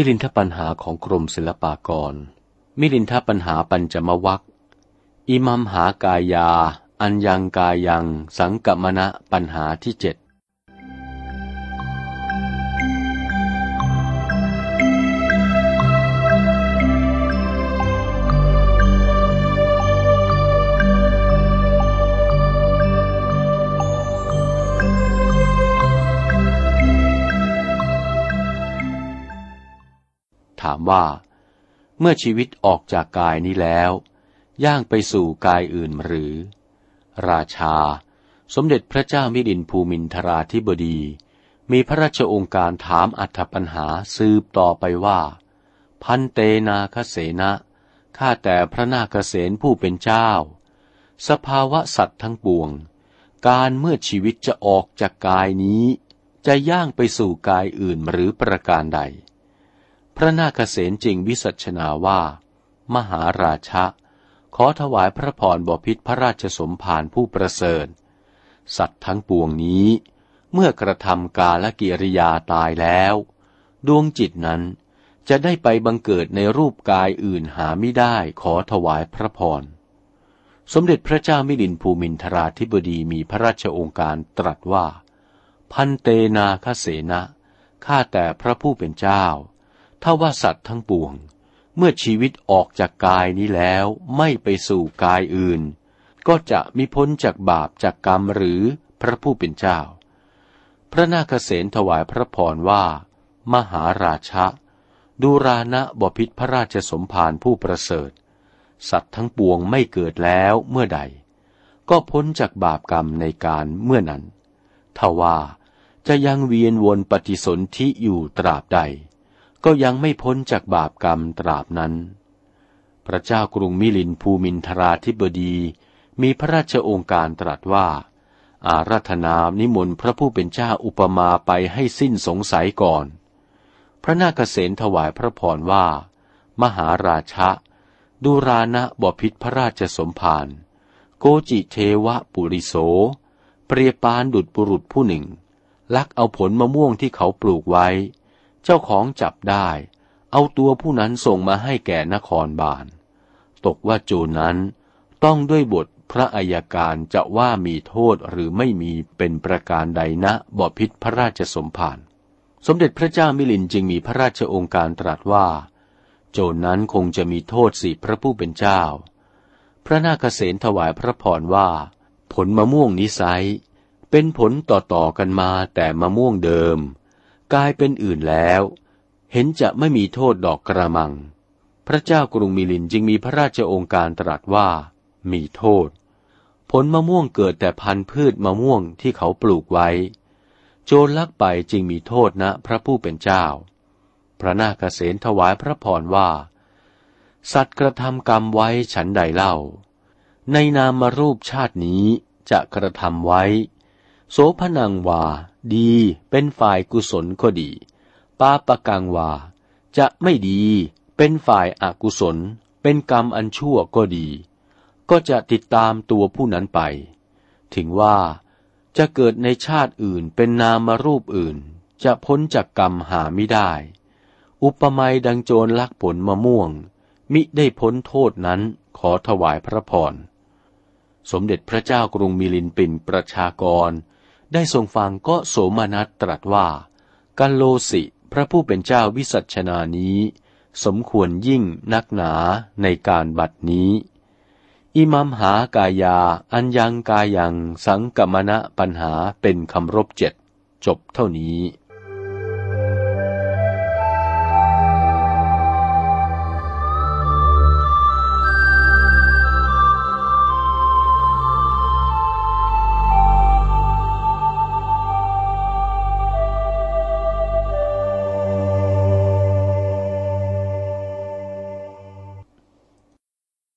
มิลินทปัญหาของกรมศิลปากร มิลินทปัญหาปัญจมวัคอิมัมหากายา อัญยังกายัง สังกมณะปัญหาที่เจ็ด ถามว่า เมื่อชีวิตออกจากกายนี้แล้ว ย่างไปสู่กายอื่นหรือ ราชา สมเด็จพระเจ้ามิดินภูมินทราธิบดี มีพระราชองค์การถามอัธปัญหาสืบต่อไปว่า พันเตนาคเสนะข้าแต่พระนาคเสนผู้เป็นเจ้า สภาวะสัตว์ทั้งปวง การเมื่อชีวิตจะออกจากกายนี้ จะย่างไปสู่กายอื่นหรือประการใด พระนาคเษนจริงวิสัชนาว่า มหาราชะ ขอถวายพระพรบพิษพระราชสมภารผู้ประเสริฐ สัตว์ทั้งปวงนี้ เมื่อกระทำกาลกิริยาตายแล้ว ดวงจิตนั้นจะได้ไปบังเกิดในรูปกายอื่นหาไม่ได้ขอถวายพระพร สมเด็จพระเจ้ามิลินภูมินทราธิบดีมีพระราชองค์การตรัสว่า พันเตนาคเสนะข้าแต่พระผู้เป็นเจ้า ถ้าว่าสัตว์ทั้งปวง เมื่อชีวิตออกจากกายนี้แล้วไม่ไปสู่กายอื่น ก็จะมิพ้นจากบาปจากกรรมหรือพระผู้เป็นเจ้า พระนาคเษนถวายพระพรว่า มหาราชะดูรานะบพิษพระราชสมภารผู้ประเสริฐ สัตว์ทั้งปวงไม่เกิดแล้วเมื่อใด ก็พ้นจากบาปกรรมในการเมื่อนั้นทว่าจะยังเวียนวนปฏิสนธิอยู่ตราบใด ก็ยังไม่พ้นจากบาปกรรมตราบนั้น พระเจ้ากรุงมิลินภูมินทราธิบดี มีพระราชองค์การตรัสว่า อารัธนานิมนต์พระผู้เป็นเจ้าอุปมาไปให้สิ้นสงสัยก่อน พระนาคเษนถวายพระพรว่า มหาราชะดูรานะบพิษพระราชสมภารโกจิเทวะปุริโส เปรียปานดุดบุรุษผู้หนึ่ง ลักเอาผลมะม่วงที่เขาปลูกไว้ เจ้าของจับได้ เอาตัวผู้นั้นส่งมาให้แก่นครบาล ตกว่าโจรนั้นต้องด้วยบทพระอัยการจะว่ามีโทษหรือไม่มีเป็นประการใดนะบพิษพระราชสมภารสมเด็จพระเจ้ามิลินจึงมีพระราชองค์การตรัสว่า โจรนั้นคงจะมีโทษสิพระผู้เป็นเจ้า พระนาคเษนถวายพระพรว่า ผลมะม่วงนิสัยเป็นผลต่อๆกันมาแต่มะม่วงเดิม กลายเป็นอื่นแล้ว เห็นจะไม่มีโทษดอกกระมัง พระเจ้ากรุงมิลินจึงมีพระราชองค์การตรัสว่า มีโทษ ผลมะม่วงเกิดแต่พันธุ์พืชมะม่วงที่เขาปลูกไว้ โจรลักไปจึงมีโทษนะพระผู้เป็นเจ้า พระนาคเษนถวายพระพรว่า สัตว์กระทำกรรมไว้ฉันใดเล่า ในนามมารูปชาตินี้จะกระทำไว้ โสพนังวา ดีเป็นฝ่ายกุศลก็ดี ปาปะกังวา จะไม่ดีเป็นฝ่ายอากุศล เป็นกรรมอันชั่วก็ดี ก็จะติดตามตัวผู้นั้นไป ถึงว่าจะเกิดในชาติอื่นเป็นนามารูปอื่น จะพ้นจากกรรมหาไม่ได้ อุปมาดังโจรลักผลมะม่วง มิได้พ้นโทษนั้นขอถวายพระพร สมเด็จพระเจ้ากรุงมิลินปินประชากร ได้ทรงฟังก็โสมนัสตรัสว่า กัลโลสิพระผู้เป็นเจ้าวิสัชนานี้ สมควรยิ่งนักหนาในการบัดนี้ อิมัมหากายาอัญยังกายังสังกมณะปัญหาเป็นคำรบเจ็ดจบเท่านี้